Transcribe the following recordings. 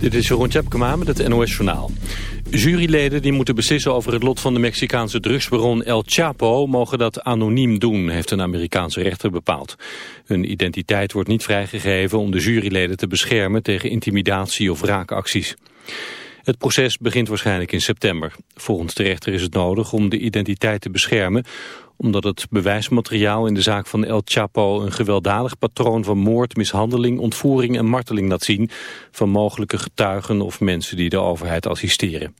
Dit is Jeroen Tjepkema met het NOS Journaal. Juryleden die moeten beslissen over het lot van de Mexicaanse drugsbaron El Chapo... mogen dat anoniem doen, heeft een Amerikaanse rechter bepaald. Hun identiteit wordt niet vrijgegeven om de juryleden te beschermen... tegen intimidatie of raakacties. Het proces begint waarschijnlijk in september. Volgens de rechter is het nodig om de identiteit te beschermen omdat het bewijsmateriaal in de zaak van El Chapo een gewelddadig patroon van moord, mishandeling, ontvoering en marteling laat zien van mogelijke getuigen of mensen die de overheid assisteren.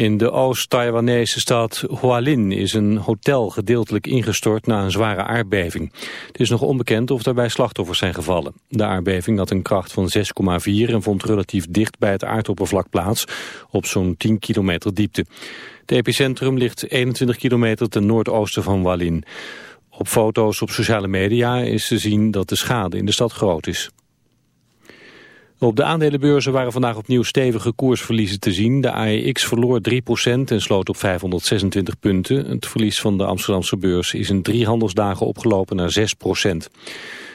In de Oost-Taiwanese stad Hualin is een hotel gedeeltelijk ingestort na een zware aardbeving. Het is nog onbekend of daarbij slachtoffers zijn gevallen. De aardbeving had een kracht van 6,4 en vond relatief dicht bij het aardoppervlak plaats, op zo'n 10 kilometer diepte. Het epicentrum ligt 21 kilometer ten noordoosten van Hualin. Op foto's op sociale media is te zien dat de schade in de stad groot is. Op de aandelenbeurzen waren vandaag opnieuw stevige koersverliezen te zien. De AEX verloor 3% en sloot op 526 punten. Het verlies van de Amsterdamse beurs is in drie handelsdagen opgelopen naar 6%.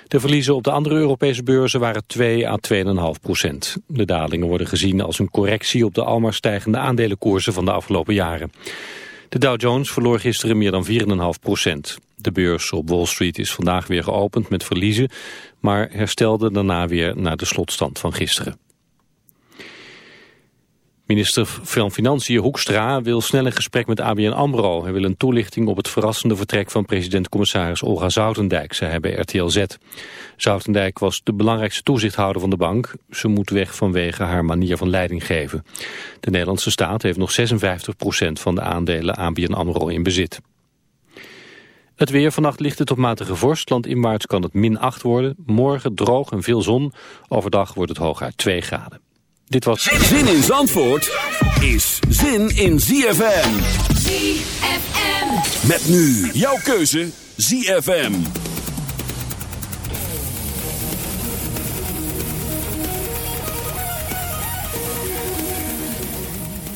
De verliezen op de andere Europese beurzen waren 2 à 2,5 procent. De dalingen worden gezien als een correctie op de almaar stijgende aandelenkoersen van de afgelopen jaren. De Dow Jones verloor gisteren meer dan 4,5 procent. De beurs op Wall Street is vandaag weer geopend met verliezen, maar herstelde daarna weer naar de slotstand van gisteren. Minister van Financiën Hoekstra wil snel een gesprek met ABN AMRO. Hij wil een toelichting op het verrassende vertrek van president-commissaris Olga Zoutendijk, zei hij bij RTL Z. Zoutendijk was de belangrijkste toezichthouder van de bank. Ze moet weg vanwege haar manier van leiding geven. De Nederlandse staat heeft nog 56% van de aandelen ABN AMRO in bezit. Het weer vannacht ligt het op matige vorst. Landinwaarts kan het min 8 worden. Morgen droog en veel zon. Overdag wordt het hooguit 2 graden. Dit was... Zin in Zandvoort is zin in ZFM. ZFM. Met nu jouw keuze ZFM.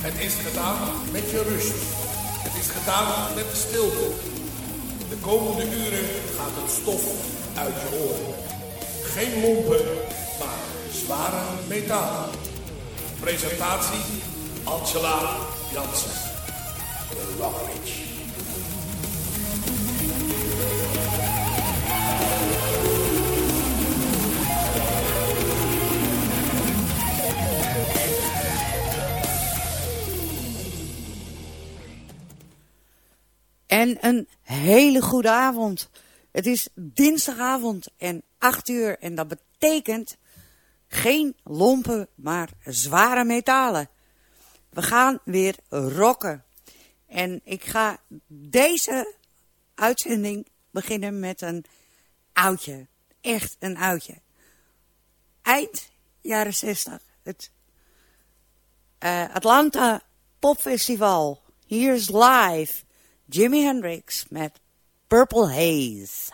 Het is gedaan met je rust. Het is gedaan met de stilte. De komende uren gaat het stof uit je oren. Geen lompen, maar zware metalen. Presentatie Angela Jansen. De Rockridge. En een hele goede avond. Het is dinsdagavond en 8 uur en dat betekent geen lompen, maar zware metalen. We gaan weer rocken. En ik ga deze uitzending beginnen met een oudje. Echt een oudje. Eind jaren 60. Het uh, Atlanta Popfestival. Here's live. Jimi Hendrix met Purple Haze.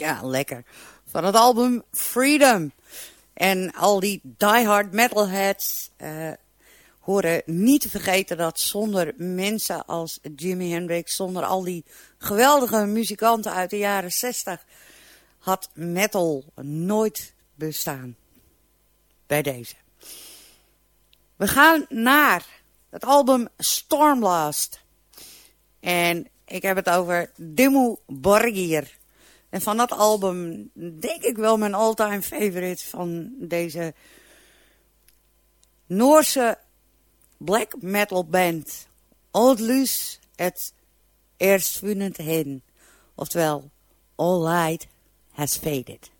Ja, lekker. Van het album Freedom. En al die diehard metalheads uh, horen niet te vergeten dat zonder mensen als Jimi Hendrix, zonder al die geweldige muzikanten uit de jaren 60, had metal nooit bestaan. Bij deze. We gaan naar het album Stormblast. En ik heb het over Dimmu Borgir. En van dat album denk ik wel mijn all-time favorite van deze Noorse black metal band. Old Loose het Erstvunend Hen. Oftewel, All Light Has Faded.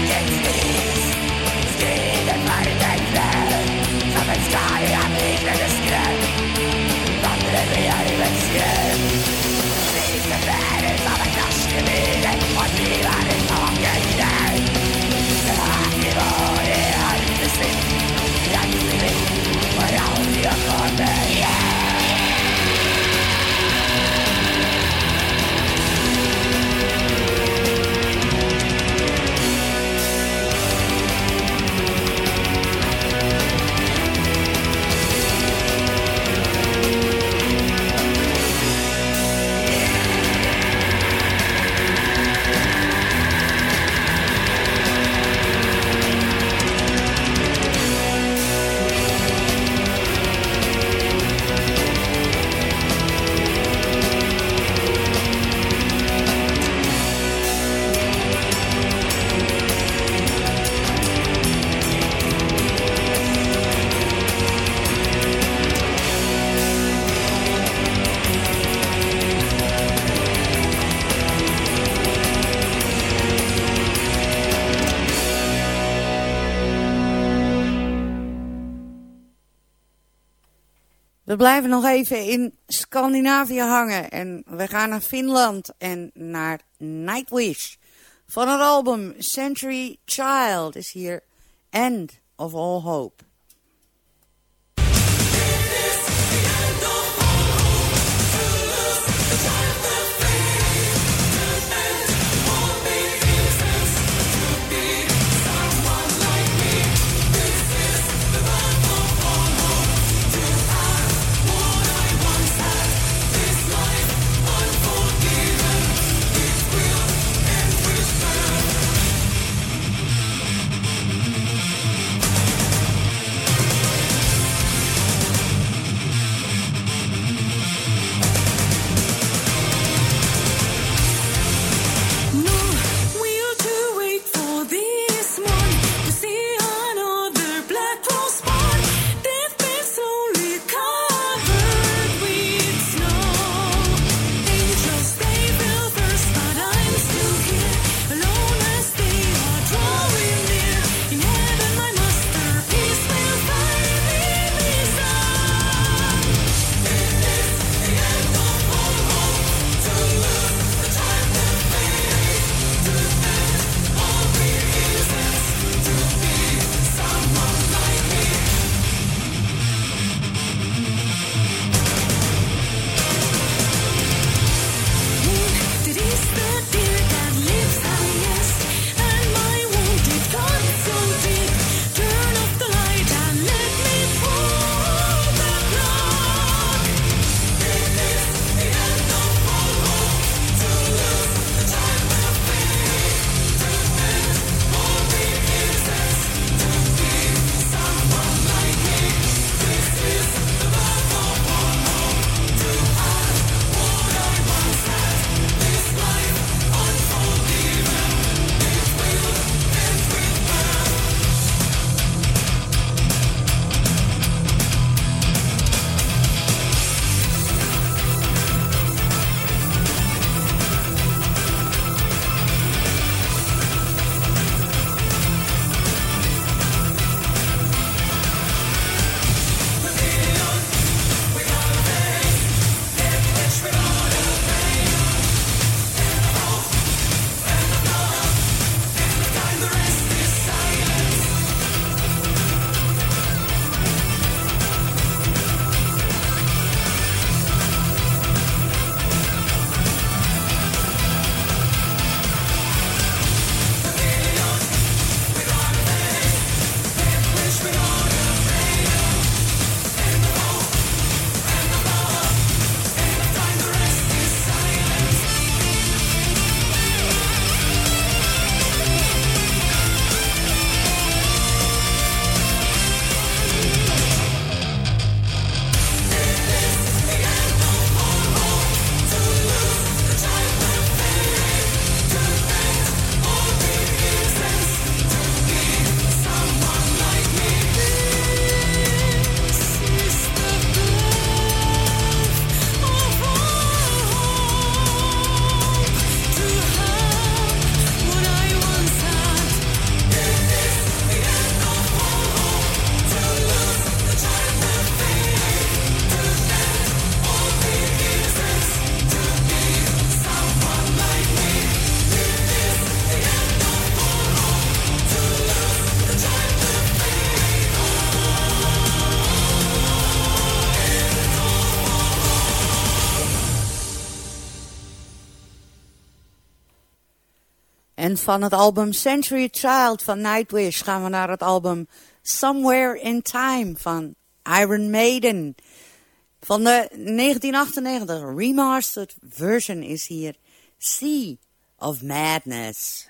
We blijven nog even in Scandinavië hangen. En we gaan naar Finland en naar Nightwish. Van het album Century Child is hier End of All Hope. En van het album Century Child van Nightwish gaan we naar het album Somewhere in Time van Iron Maiden. Van de 1998 remastered version is hier Sea of Madness.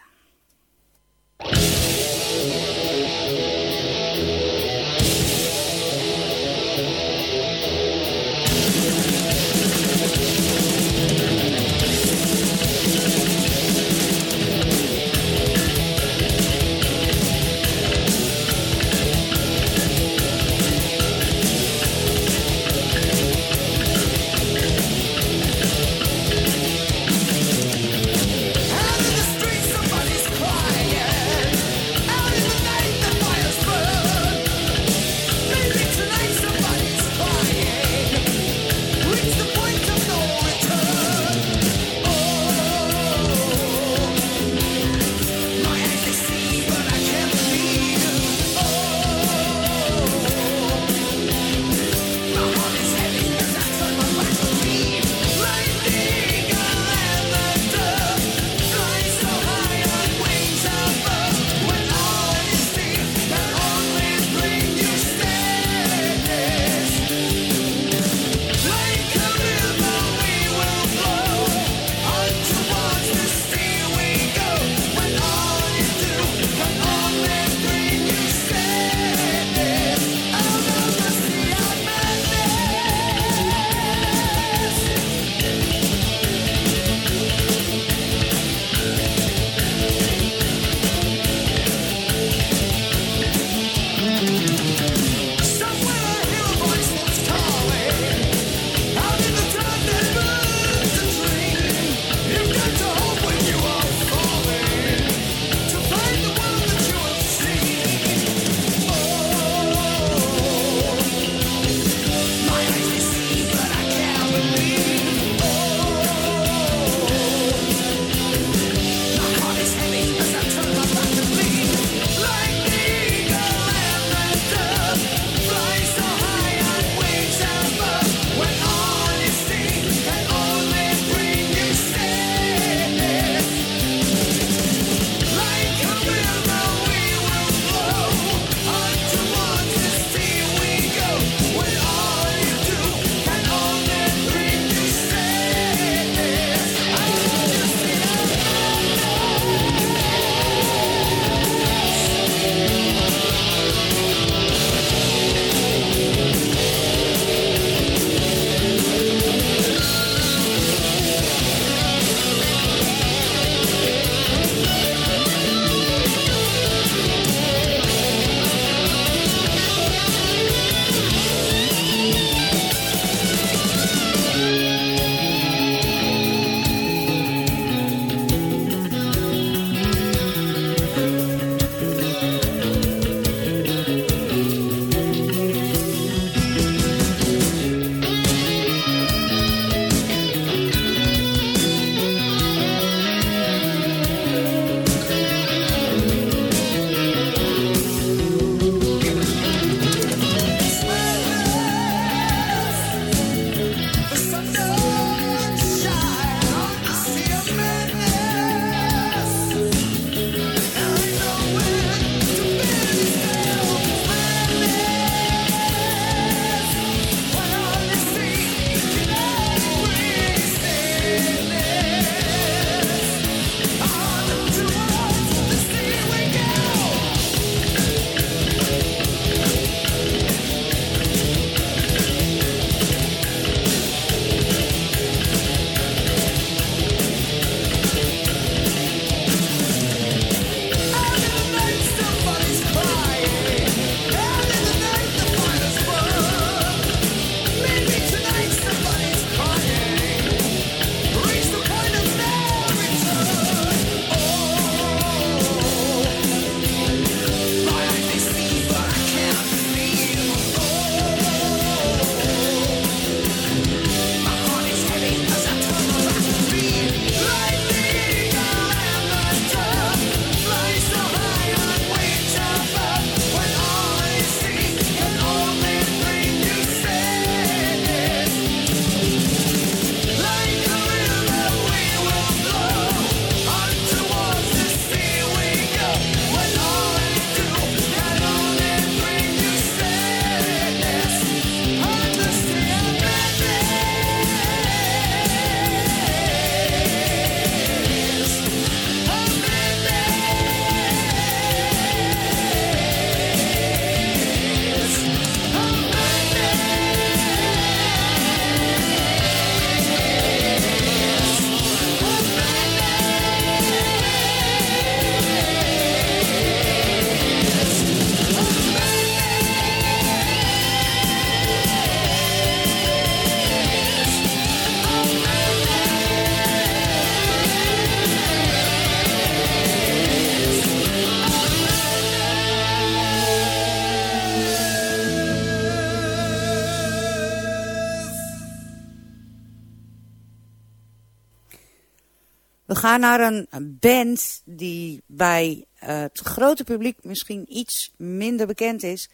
Gaan naar een band die bij het grote publiek misschien iets minder bekend is.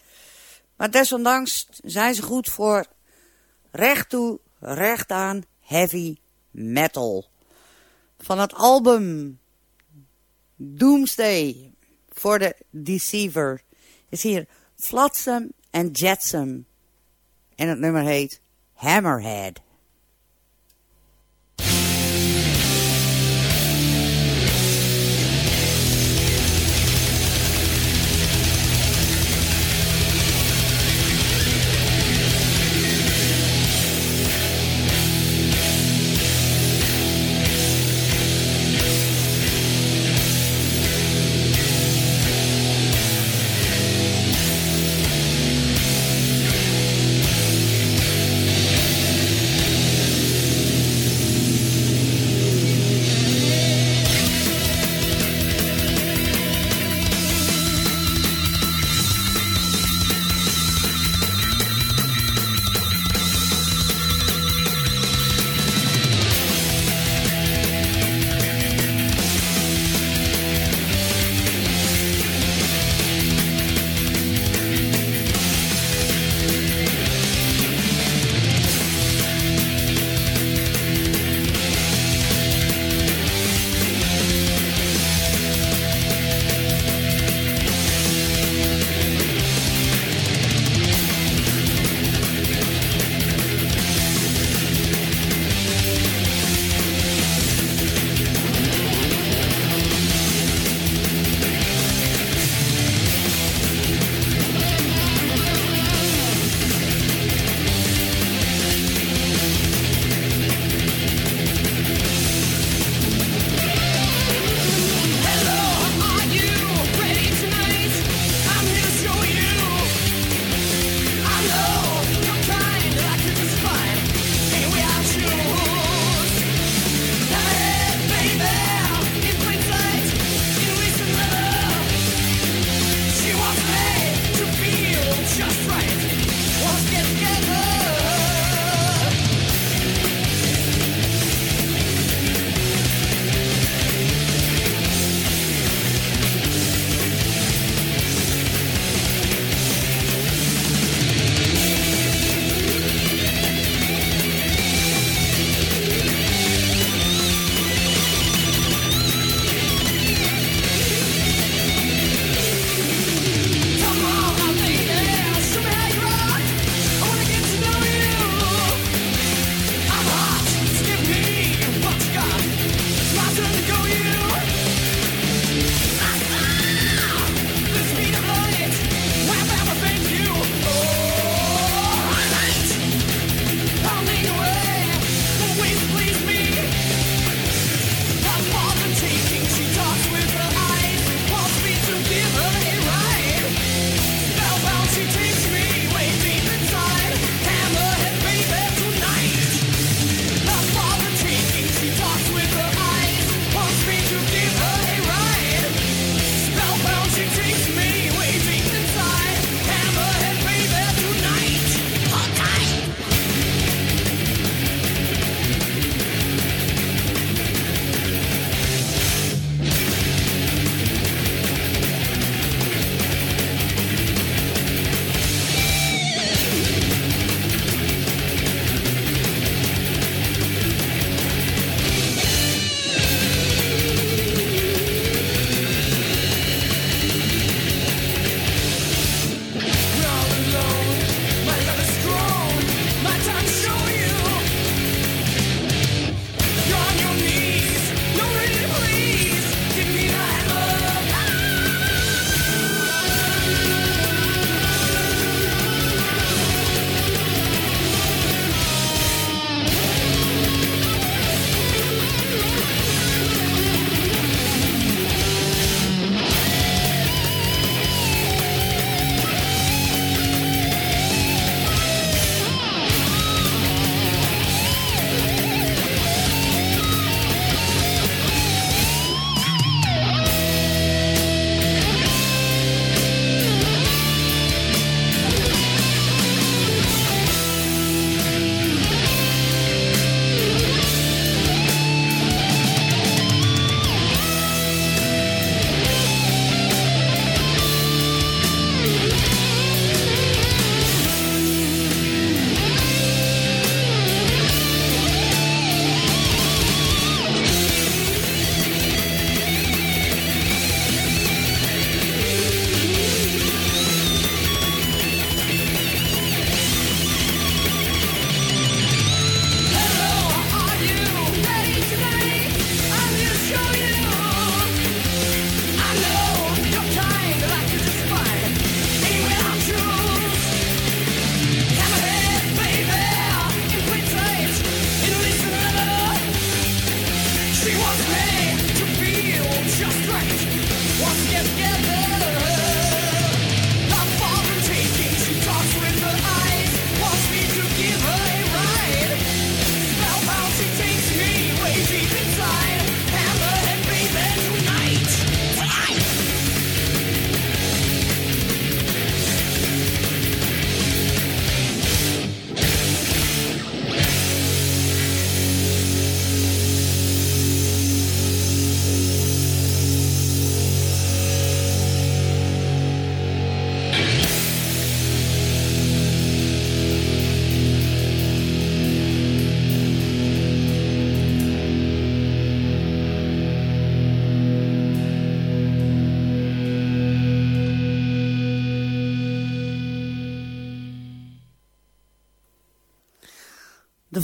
Maar desondanks zijn ze goed voor recht toe, recht aan heavy metal. Van het album Doomsday voor de Deceiver is hier Flotsam and Jetsam. En het nummer heet Hammerhead.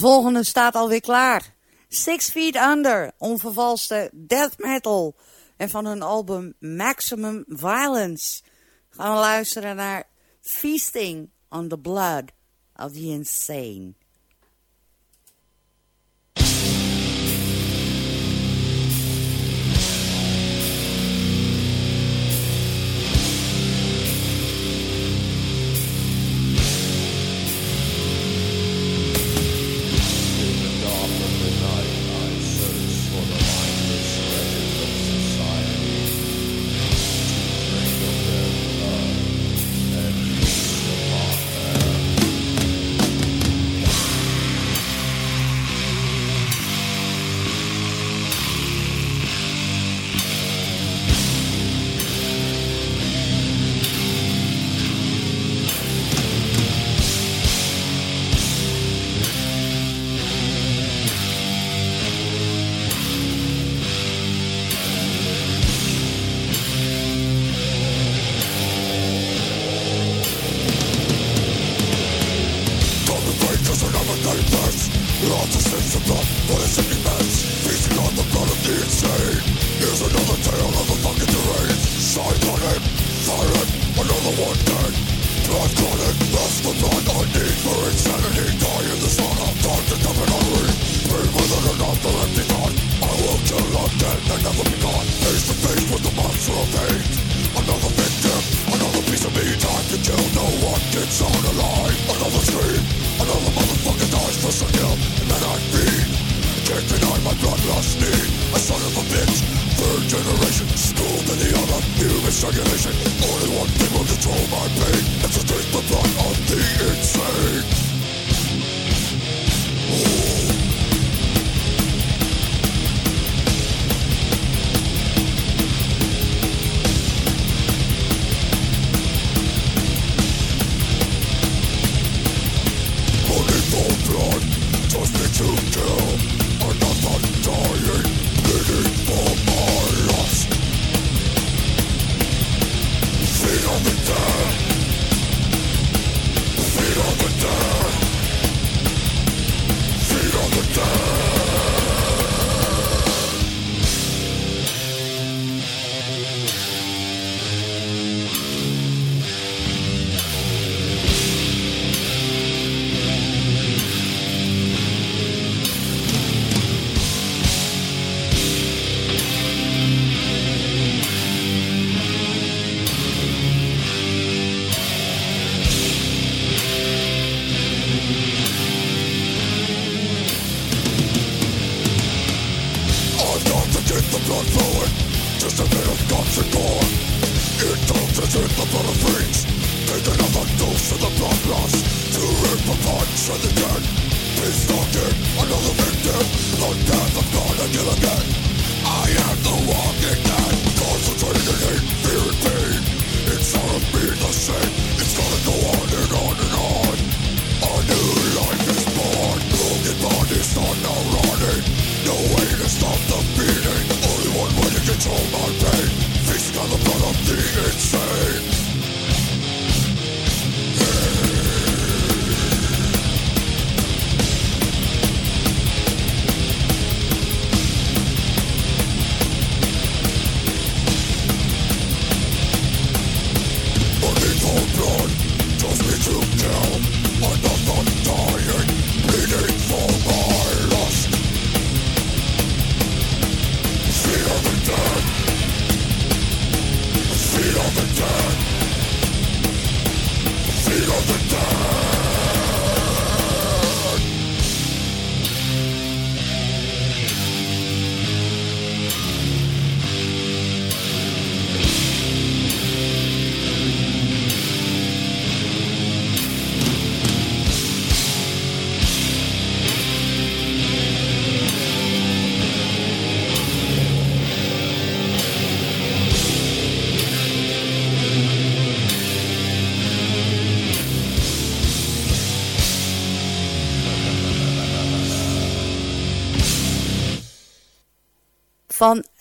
Volgende staat alweer klaar. Six Feet Under, onvervalste death metal. En van hun album Maximum Violence gaan we luisteren naar Feasting on the Blood of the Insane.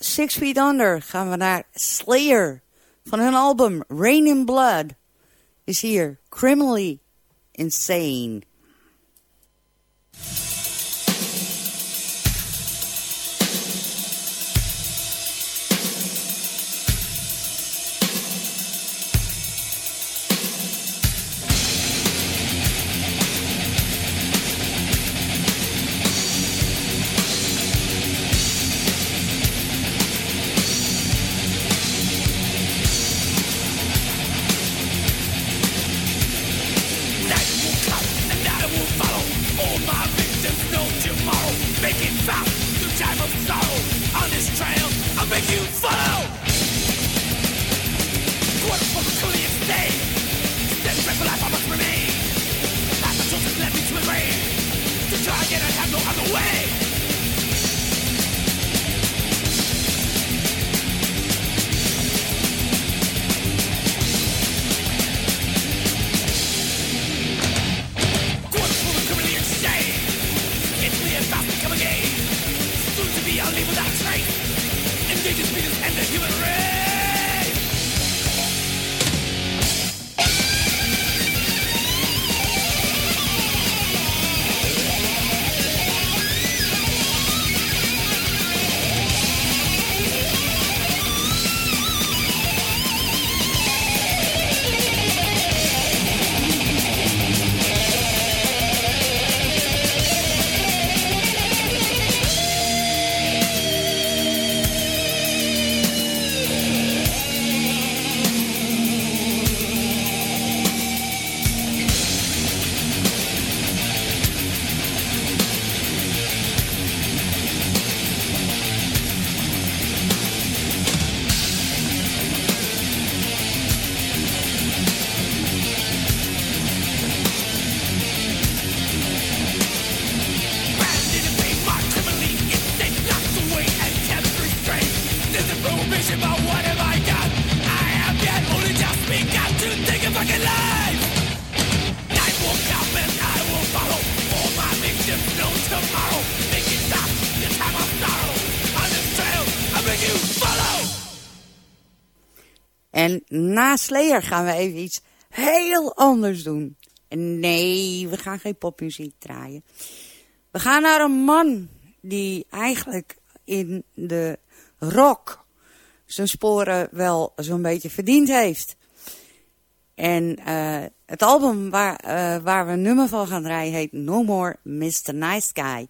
Six Feet Under gaan we naar Slayer. Van hun album Rain in Blood is hier Criminally Insane. Slayer gaan we even iets heel anders doen. En nee, we gaan geen popmuziek draaien. We gaan naar een man die eigenlijk in de rock zijn sporen wel zo'n beetje verdiend heeft. En uh, het album waar, uh, waar we een nummer van gaan draaien heet No More Mr. Nice Guy.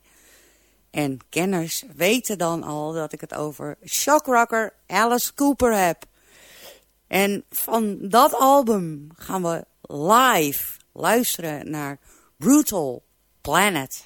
En kenners weten dan al dat ik het over shockrocker Alice Cooper heb. En van dat album gaan we live luisteren naar Brutal Planet.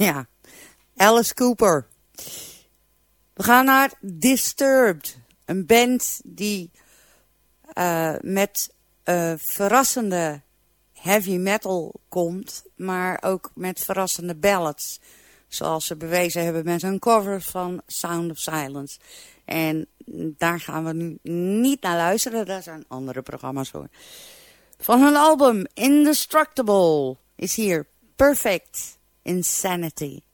Ja, Alice Cooper. We gaan naar Disturbed. Een band die uh, met uh, verrassende heavy metal komt, maar ook met verrassende ballads. Zoals ze bewezen hebben met hun cover van Sound of Silence. En daar gaan we nu niet naar luisteren, daar zijn andere programma's voor. Van hun album Indestructible is hier Perfect Insanity.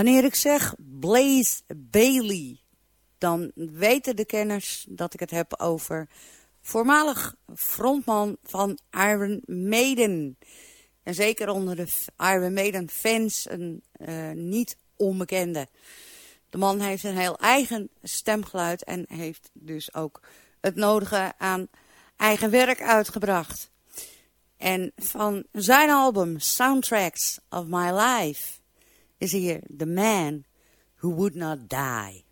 Wanneer ik zeg Blaze Bailey, dan weten de kenners dat ik het heb over voormalig frontman van Iron Maiden. En zeker onder de Iron Maiden fans een uh, niet onbekende. De man heeft een heel eigen stemgeluid en heeft dus ook het nodige aan eigen werk uitgebracht. En van zijn album Soundtracks of My Life is hier The Man Who Would Not Die.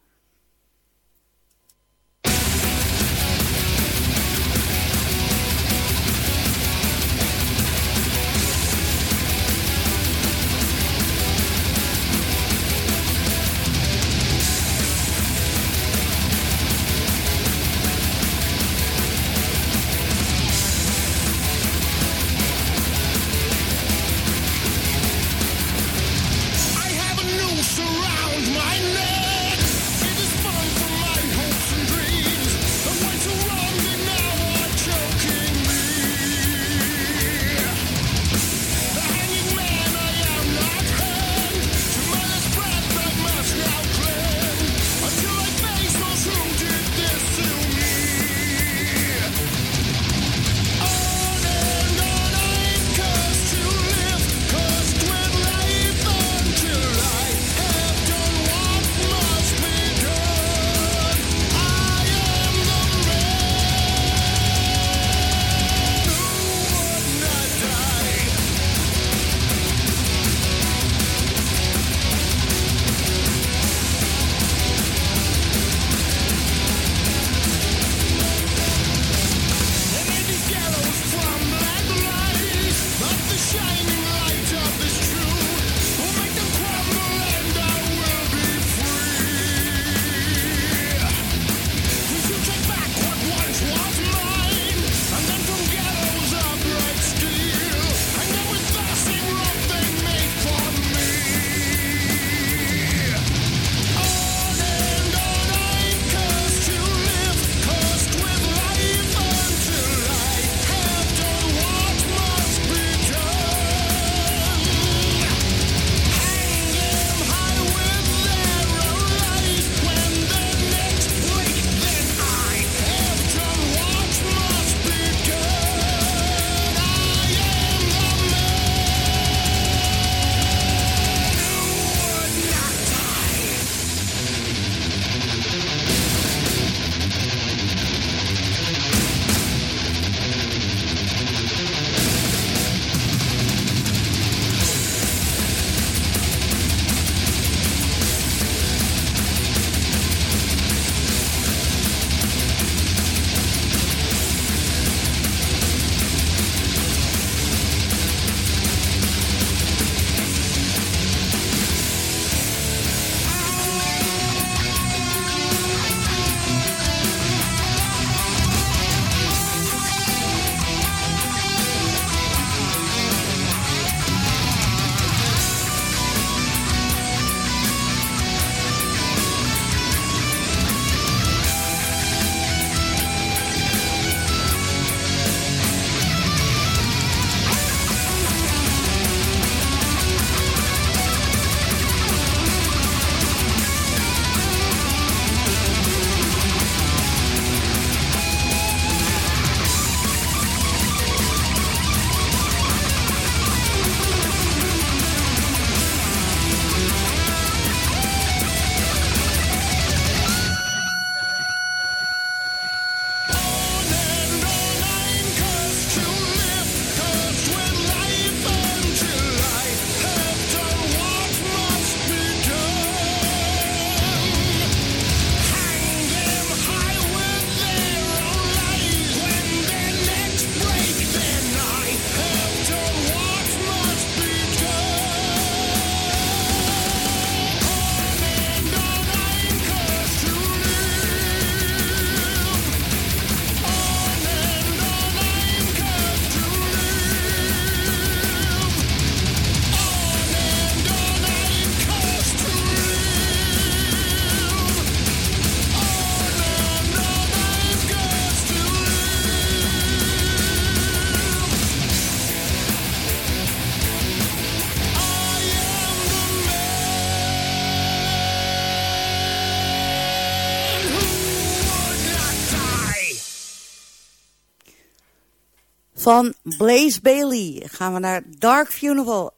Van Blaze Bailey gaan we naar Dark Funeral.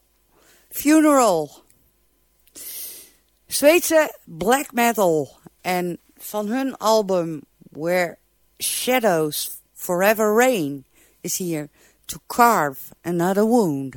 Funeral. Zweedse black metal. En van hun album Where Shadows Forever Rain is hier To Carve Another Wound.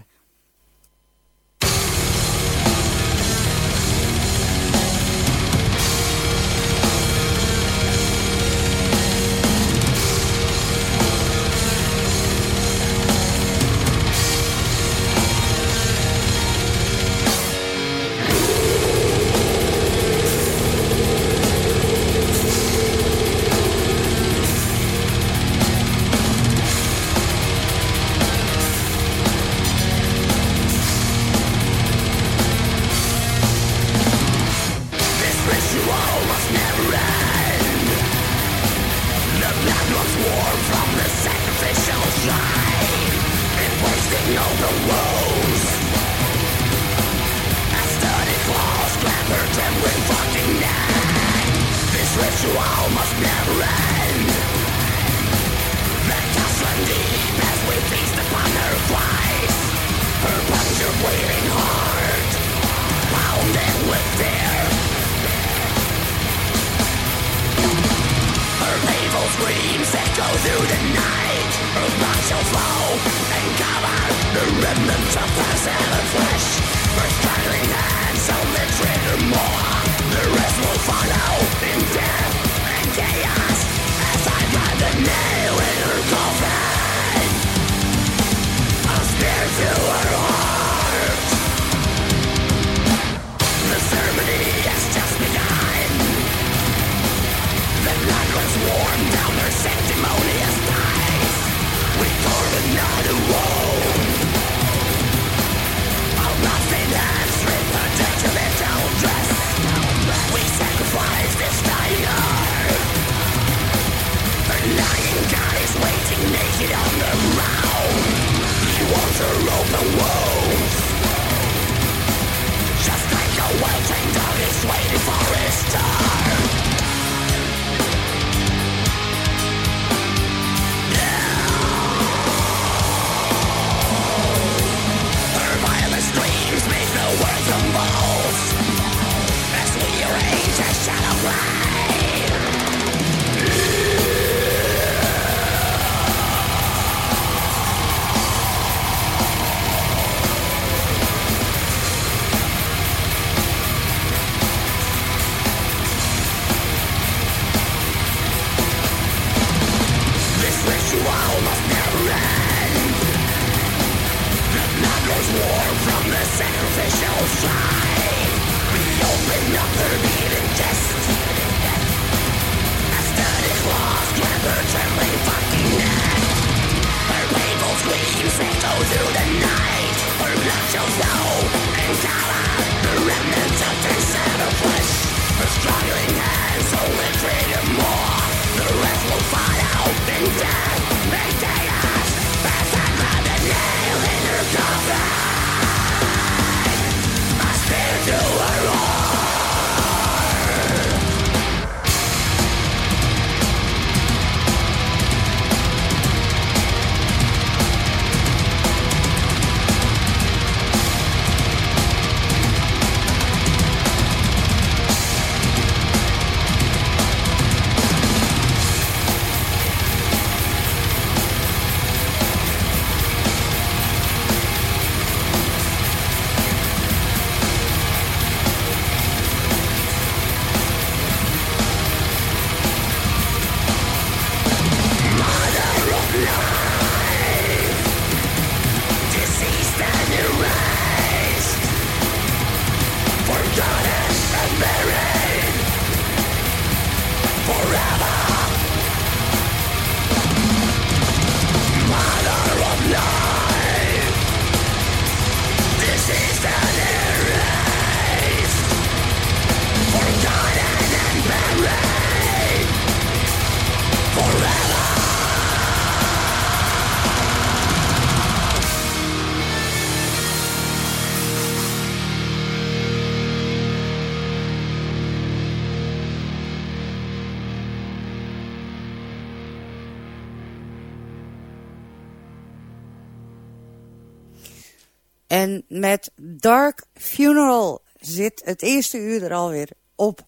Met Dark Funeral zit het eerste uur er alweer op.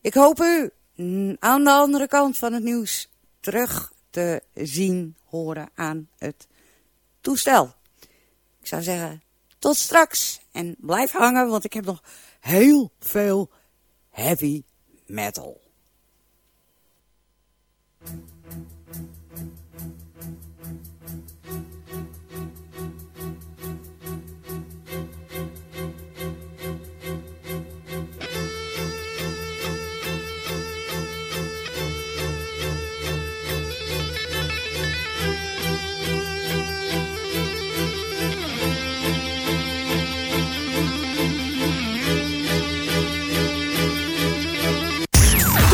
Ik hoop u aan de andere kant van het nieuws terug te zien, horen aan het toestel. Ik zou zeggen, tot straks. En blijf hangen, want ik heb nog heel veel heavy metal.